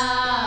ah.